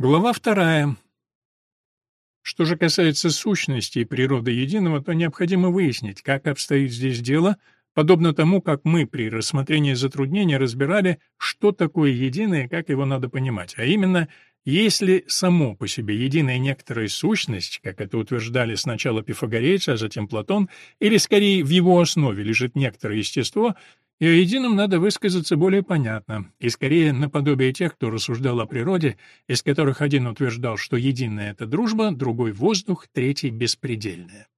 Глава вторая. Что же касается сущности и природы единого, то необходимо выяснить, как обстоит здесь дело, подобно тому, как мы при рассмотрении затруднения разбирали, что такое единое как его надо понимать, а именно, если само по себе единая некоторая сущность, как это утверждали сначала пифагорейцы, а затем Платон, или скорее в его основе лежит некоторое естество, и о едином надо высказаться более понятно, и скорее наподобие тех, кто рассуждал о природе, из которых один утверждал, что единое — это дружба, другой — воздух, третий — беспредельное.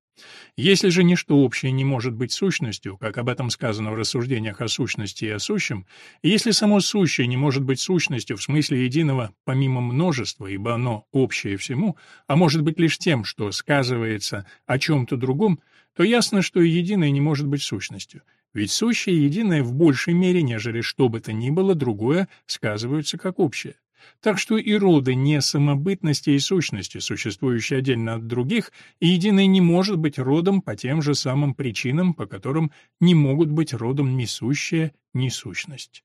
Если же ничто общее не может быть сущностью, как об этом сказано в рассуждениях о сущности и о сущем, если само сущее не может быть сущностью в смысле единого помимо множества, ибо оно общее всему, а может быть лишь тем, что сказывается о чем-то другом, то ясно, что и единое не может быть сущностью — ведь сущее единое в большей мере, нежели что бы то ни было другое, сказываются как общее. Так что и роды не самобытности и сущности, существующие отдельно от других, и единое не может быть родом по тем же самым причинам, по которым не могут быть родом ни сущее, ни сущность.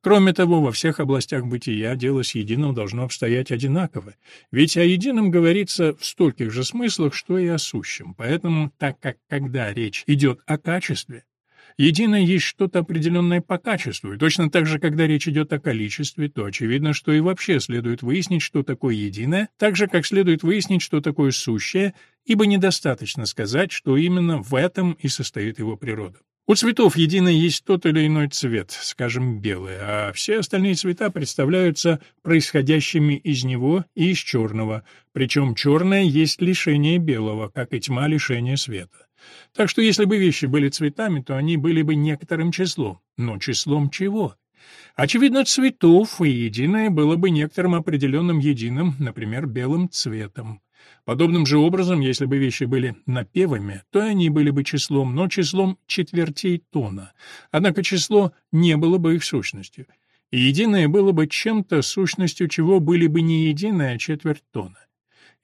Кроме того, во всех областях бытия дело с единым должно обстоять одинаково, ведь о едином говорится в стольких же смыслах, что и о сущем. Поэтому, так как когда речь идет о качестве, Единое есть что-то определенное по качеству, и точно так же, когда речь идет о количестве, то очевидно, что и вообще следует выяснить, что такое единое, так же, как следует выяснить, что такое сущее, ибо недостаточно сказать, что именно в этом и состоит его природа. У цветов единое есть тот или иной цвет, скажем, белый, а все остальные цвета представляются происходящими из него и из черного, причем черное есть лишение белого, как и тьма лишение света. Так что если бы вещи были цветами, то они были бы некоторым числом. Но числом чего? Очевидно, цветов, и единое было бы некоторым определенным единым, например, белым цветом. Подобным же образом, если бы вещи были напевами, то они были бы числом, но числом четвертей тона. Однако число не было бы их сущностью. И единое было бы чем-то, сущностью чего были бы не единое, а четверть тона.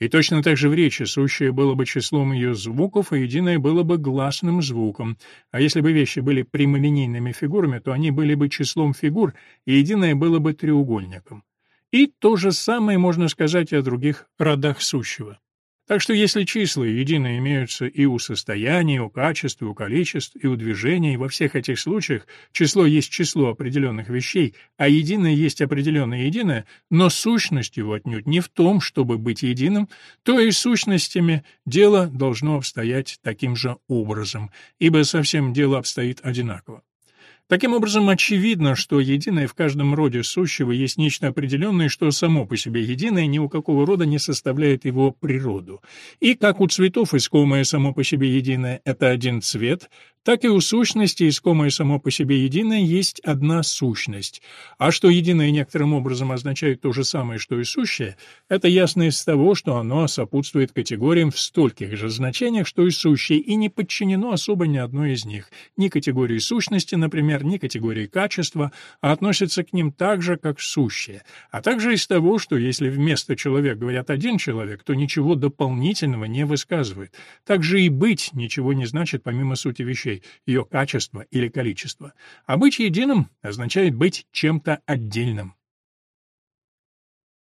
И точно так же в речи сущее было бы числом ее звуков, а единое было бы гласным звуком. А если бы вещи были прямолинейными фигурами, то они были бы числом фигур, и единое было бы треугольником. И то же самое можно сказать и о других родах сущего. Так что если числа едино имеются и у состояния, и у качества, и у количеств, и у движения, и во всех этих случаях число есть число определенных вещей, а единое есть определенное единое, но сущность его отнюдь не в том, чтобы быть единым, то и сущностями дело должно обстоять таким же образом, ибо совсем дело обстоит одинаково. Таким образом, очевидно, что единое в каждом роде сущего есть нечто определенное, что само по себе единое ни у какого рода не составляет его природу. И как у цветов искомое само по себе единое — это один цвет, так и у сущности, искомое само по себе единое, есть одна сущность. А что единое некоторым образом означает то же самое, что и сущее, это ясно из того, что оно сопутствует категориям в стольких же значениях, что и сущее, и не подчинено особо ни одной из них, ни категории сущности, например, ни категории качества, а относится к ним так же, как сущее, а также из того, что если вместо человек говорят один человек, то ничего дополнительного не высказывает. Также и быть ничего не значит помимо сути вещей вещей, ее качество или количество. А единым означает быть чем-то отдельным.